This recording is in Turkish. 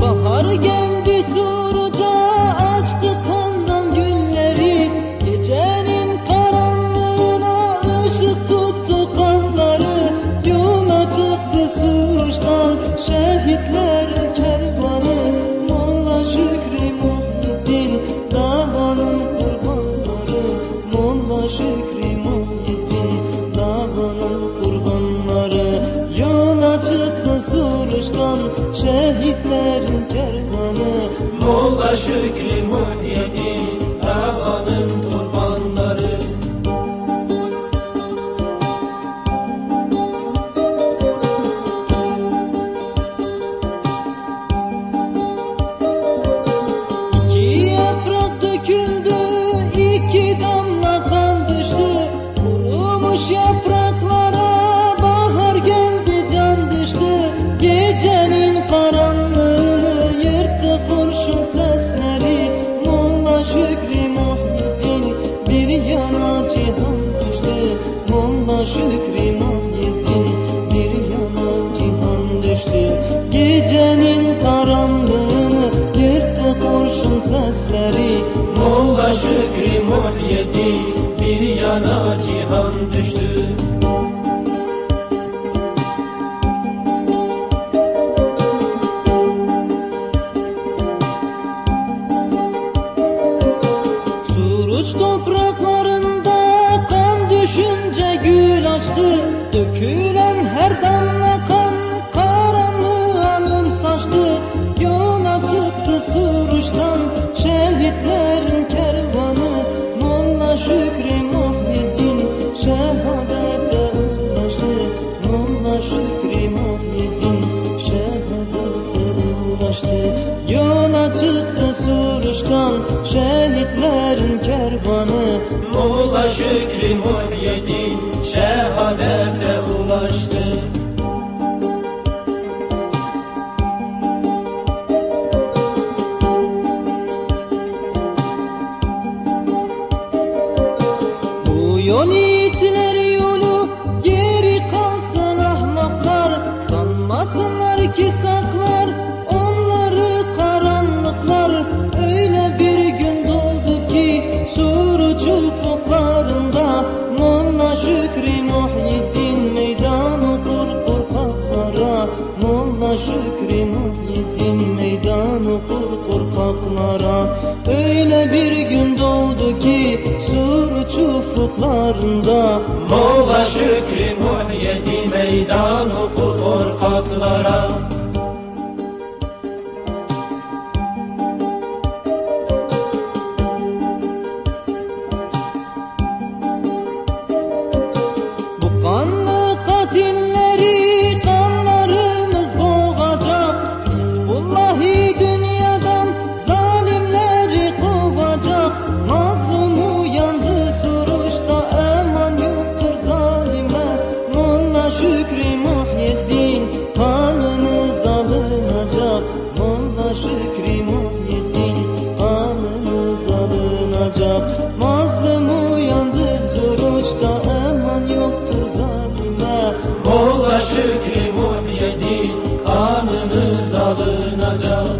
Bahar geldi Suruca şehitlerin kervanı Molla Şükrü Muhyiddin davanın Şükrü Muhyiddin bir yana cihan düştü. Gecenin karanlığını yırttı kurşun sesleri. Molla Şükrü Muhyiddin bir yana cihan düştü düşünce gül açtı Dökülen her damla kan karanlığa nur saçtı. Yola çıktı Suruç'tan şehitlerin kervanı. Molla Şükrü Muhyiddin şehadete ulaştı. Molla Şükrü Muhyiddin şehadete ulaştı. Yola çıktı Suruç'tan şehitlerin kervanı. Molla Şükrü Muhyiddin şehadete ulaştı. Bu yol okur korkaklara Öyle bir gün doğdu ki Suruç ufuklarında Molla Şükrü Muhyiddin meydan okur korkaklara Mazlum uyandı Suruç'ta eman yoktur zalime. Molla Şükrü Muhyiddin kanınız alınacak